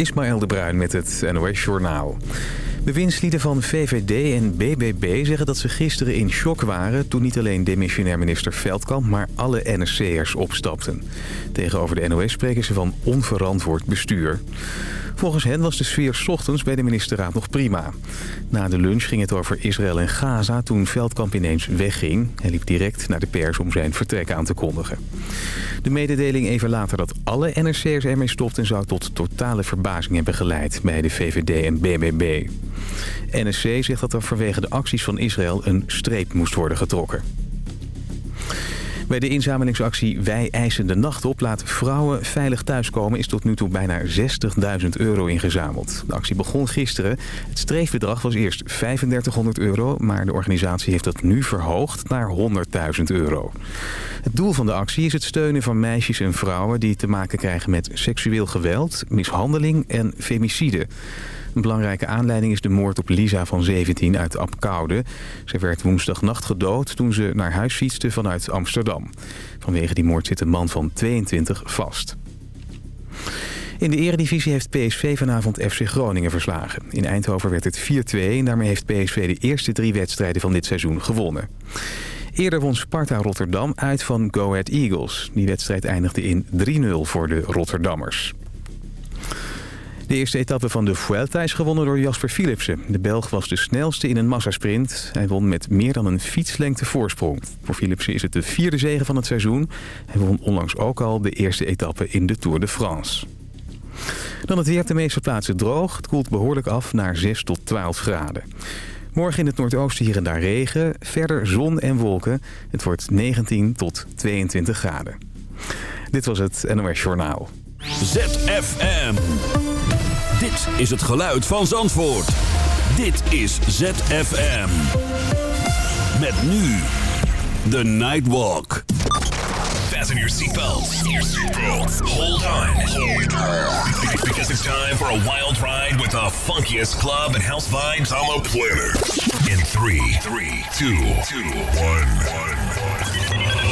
Ismaël de Bruin met het NOS Journaal. Bewindslieden van VVD en BBB zeggen dat ze gisteren in shock waren... toen niet alleen demissionair minister Veldkamp, maar alle NSC'ers opstapten. Tegenover de NOS spreken ze van onverantwoord bestuur. Volgens hen was de sfeer 's ochtends bij de ministerraad nog prima. Na de lunch ging het over Israël en Gaza toen Veldkamp ineens wegging. Hij liep direct naar de pers om zijn vertrek aan te kondigen. De mededeling even later dat alle NRC'ers ermee stopten... zou tot totale verbazing hebben geleid bij de VVD en BBB. NSC zegt dat er vanwege de acties van Israël een streep moest worden getrokken. Bij de inzamelingsactie Wij eisen de nacht op laat vrouwen veilig thuiskomen... is tot nu toe bijna 60.000 euro ingezameld. De actie begon gisteren. Het streefbedrag was eerst 3500 euro... maar de organisatie heeft dat nu verhoogd naar 100.000 euro. Het doel van de actie is het steunen van meisjes en vrouwen... die te maken krijgen met seksueel geweld, mishandeling en femicide. Een belangrijke aanleiding is de moord op Lisa van 17 uit Apkoude. Ze werd woensdagnacht gedood toen ze naar huis fietste vanuit Amsterdam. Vanwege die moord zit een man van 22 vast. In de eredivisie heeft PSV vanavond FC Groningen verslagen. In Eindhoven werd het 4-2 en daarmee heeft PSV de eerste drie wedstrijden van dit seizoen gewonnen. Eerder won Sparta Rotterdam uit van Go Ahead Eagles. Die wedstrijd eindigde in 3-0 voor de Rotterdammers. De eerste etappe van de Vuelta is gewonnen door Jasper Philipsen. De Belg was de snelste in een massasprint. Hij won met meer dan een fietslengte voorsprong. Voor Philipsen is het de vierde zege van het seizoen. Hij won onlangs ook al de eerste etappe in de Tour de France. Dan het weer op de meeste plaatsen droog. Het koelt behoorlijk af naar 6 tot 12 graden. Morgen in het noordoosten hier en daar regen. Verder zon en wolken. Het wordt 19 tot 22 graden. Dit was het NOS Journaal. ZFM. Dit is het geluid van Zandvoort. Dit is ZFM. Met nu The Nightwalk. Fasten your seatbelts. Hold on. Because it's time for a wild ride with the funkiest club and house vibes on the planet. In three, three, two, two, one, one.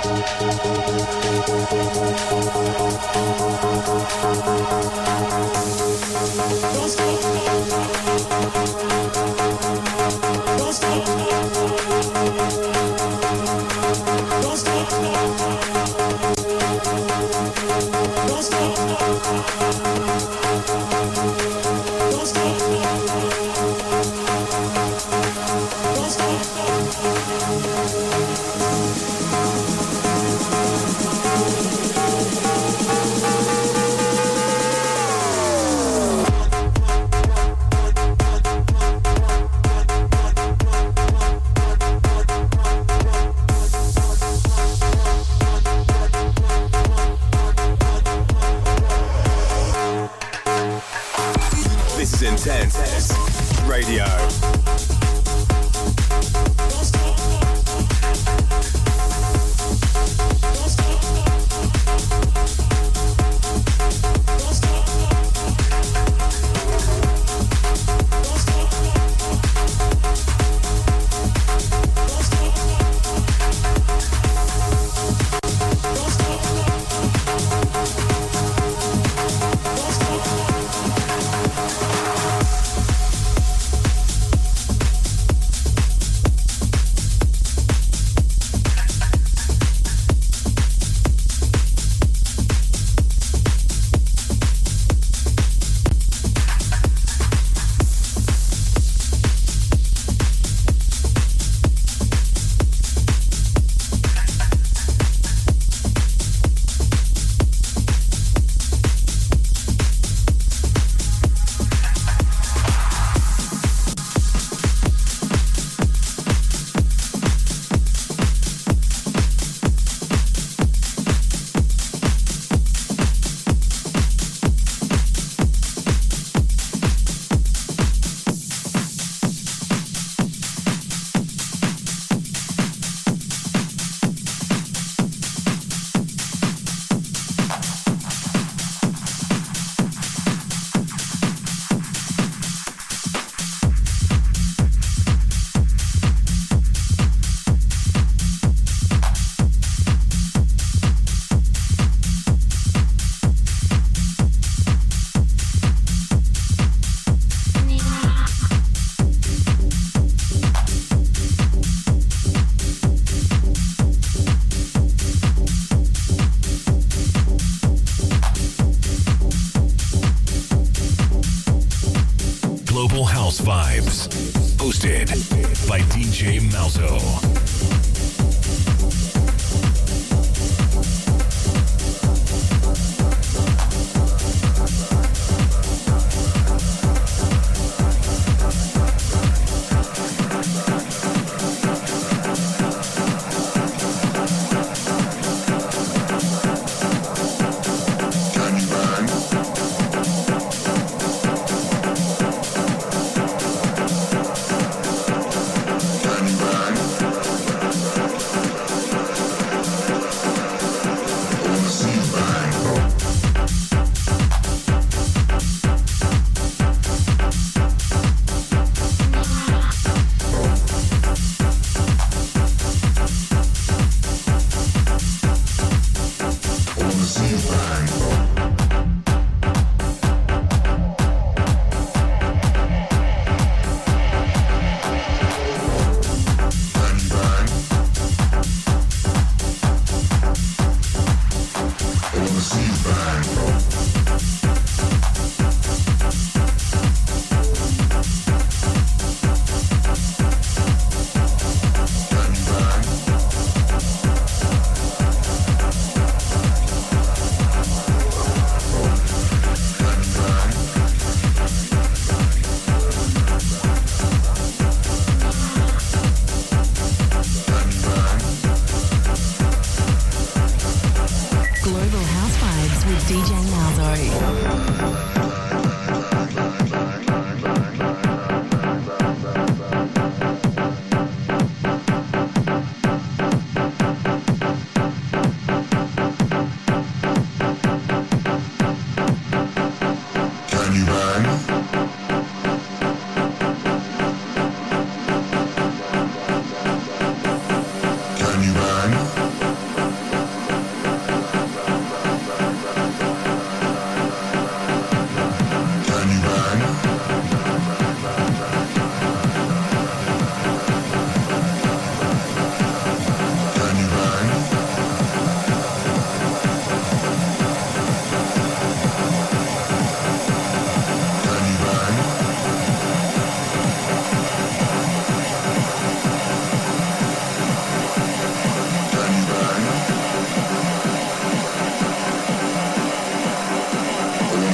Thank you.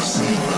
See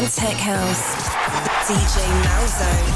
and tech house. DJ Malzo.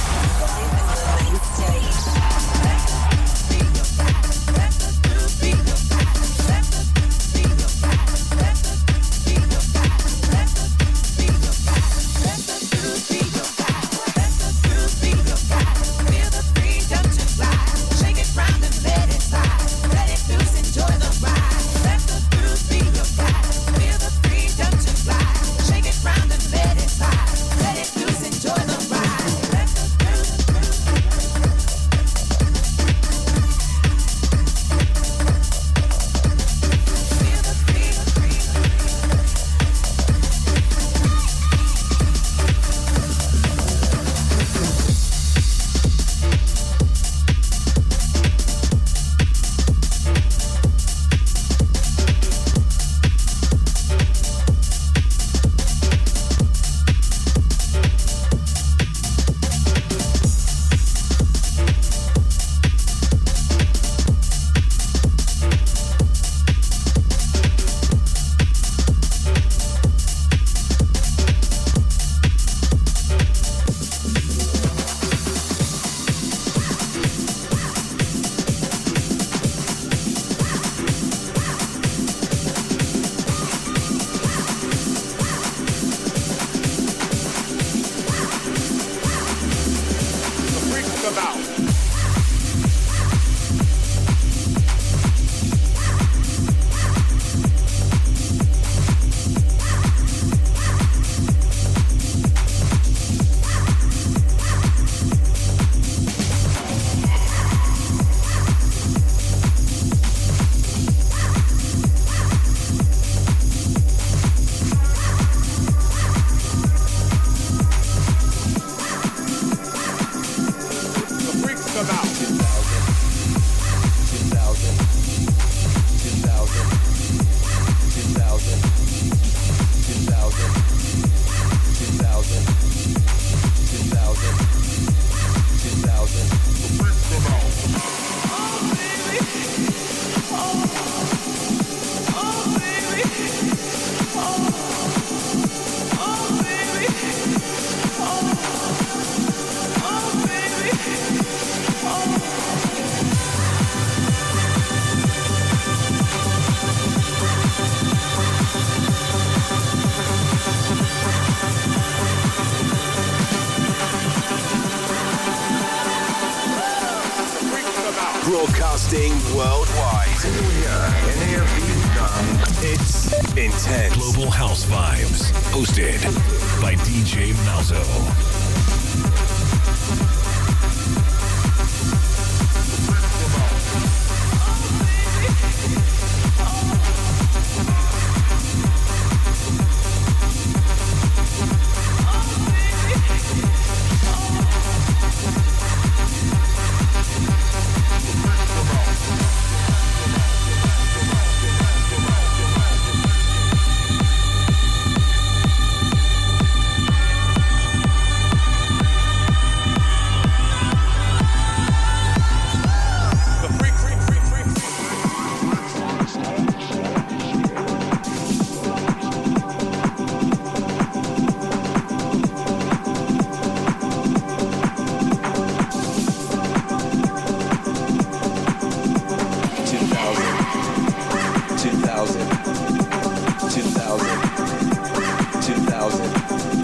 Thank you.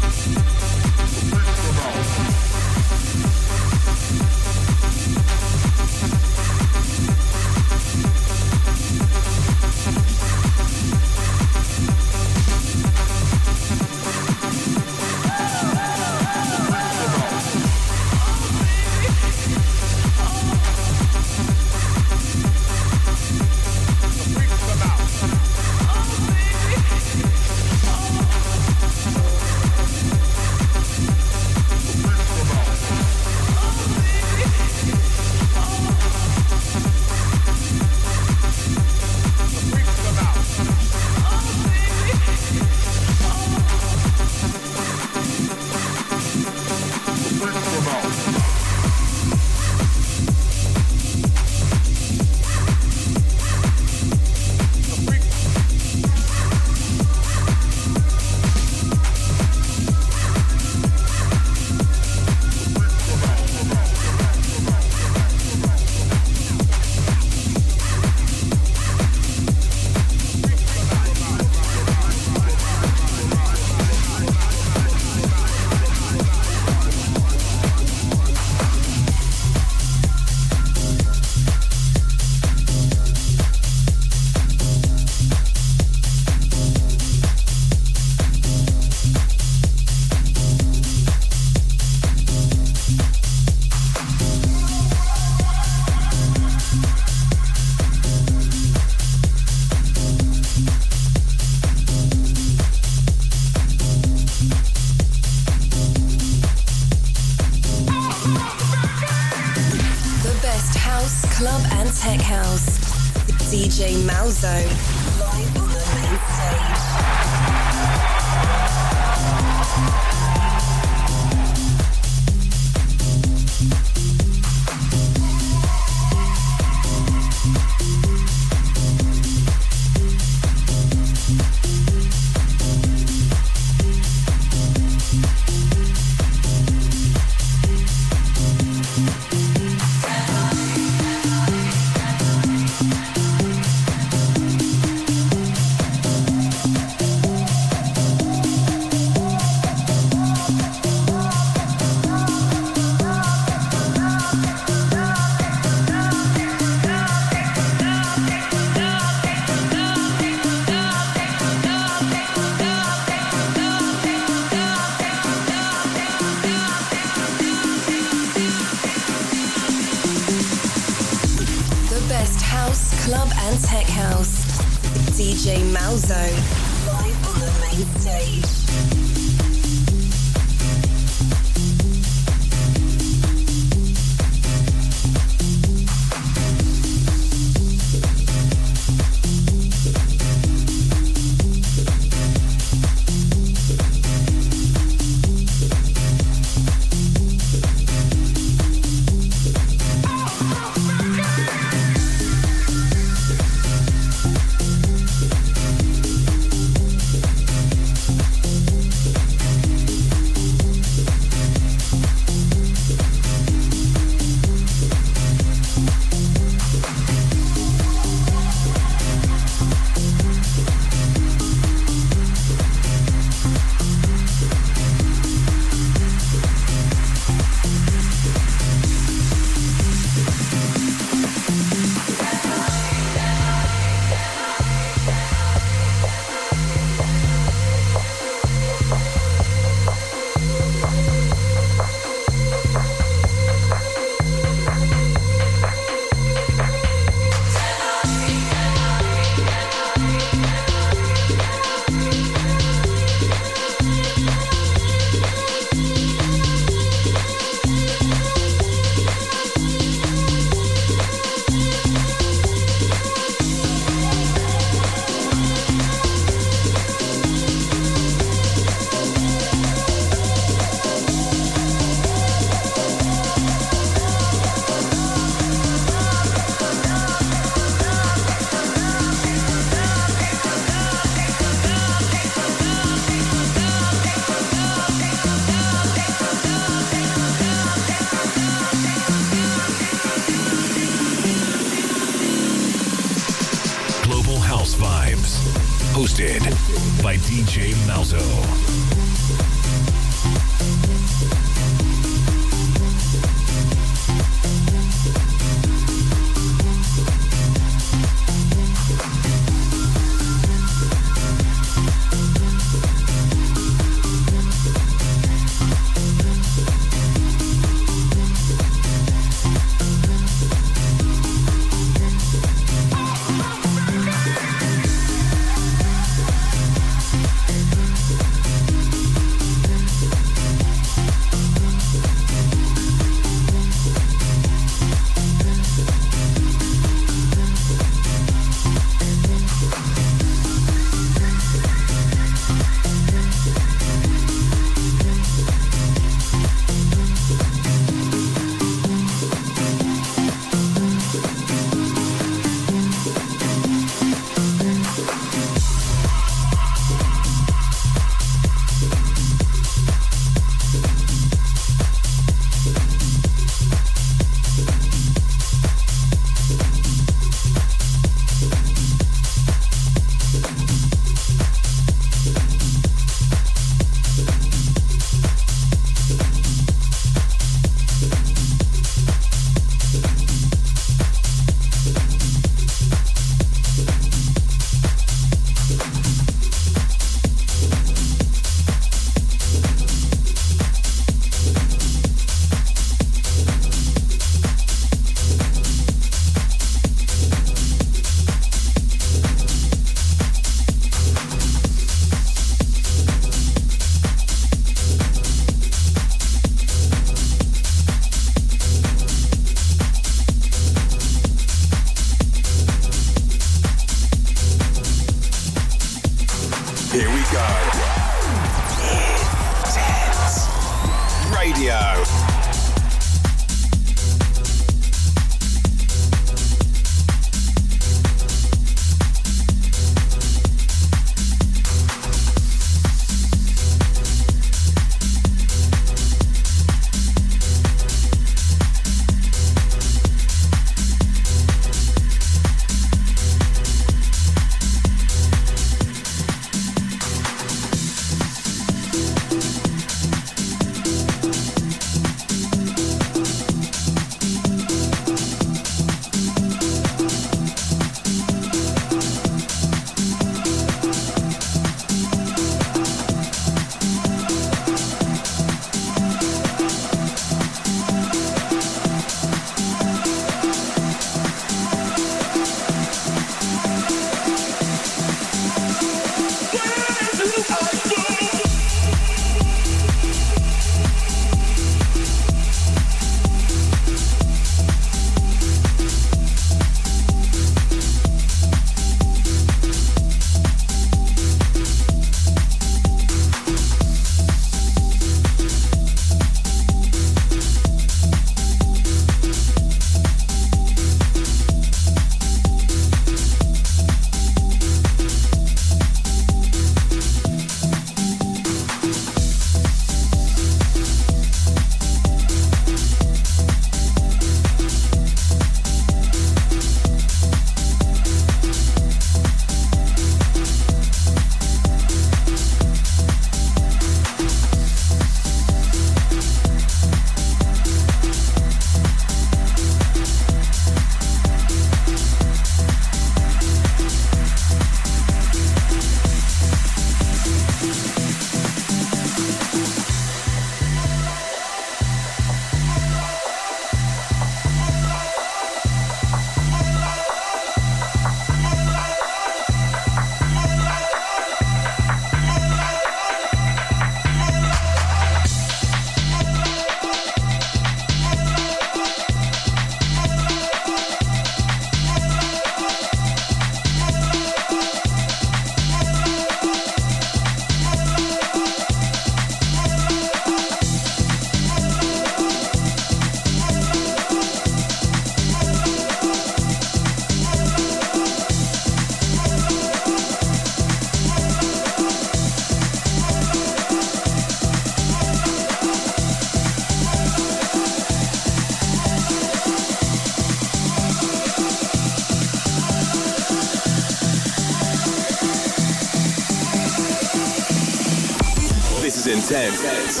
Intense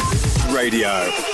Radio.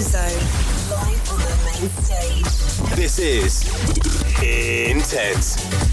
Malzo. Live on the main stage. This is Intense.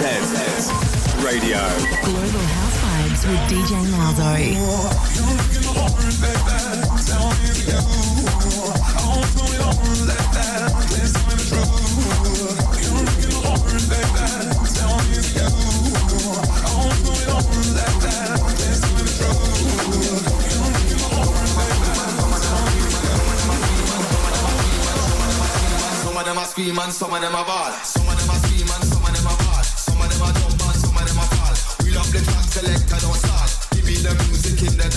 Sunset Radio. Global House Vibes with DJ Malzo. Some of them are some of them are. the don't. Give me the music in the.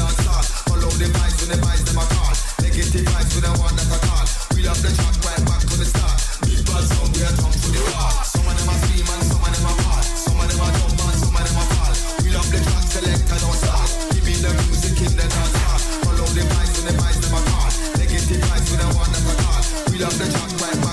Follow the vibes when the vibes them a call. Negative vibes the one call. We love the track right back to the start. Big sound we are the. Some of them a some of them a. Some of them a jump some of them a. We love the don't. Give me the music in the. Follow the vibes when the vibes them a call. Negative vibes the one call. We love the back.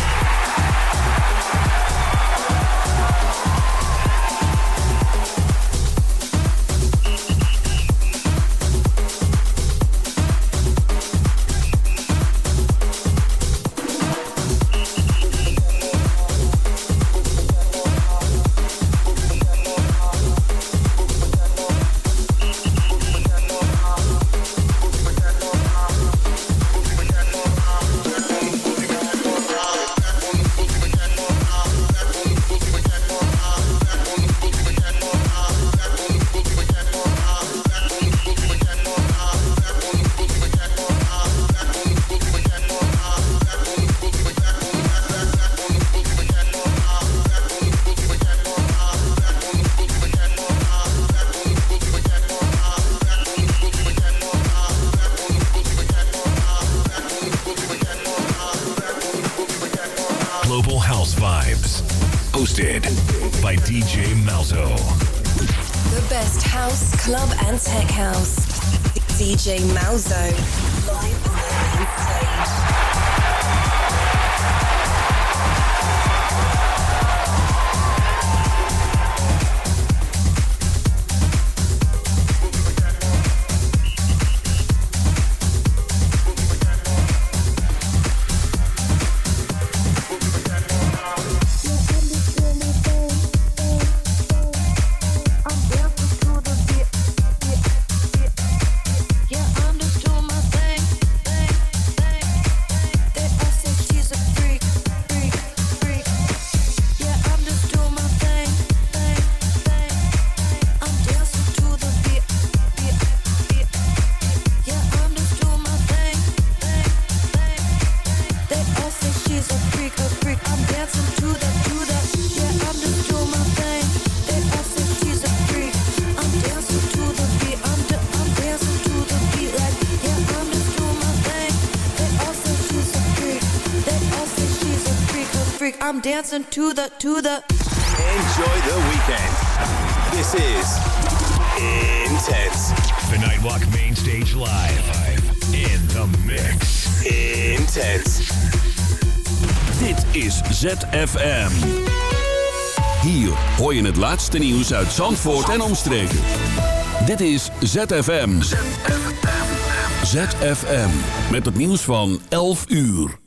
hosted by DJ Malzo. The best house, club, and tech house. DJ Malzo. Dancing to the, to the. Enjoy the weekend. This is Intense. The Nightwalk Main Stage Live. In the mix. Intense. Dit is ZFM. Hier hoor je het laatste nieuws uit Zandvoort en omstreken. Dit is ZFM. ZFM. ZFM. Met het nieuws van 11 uur.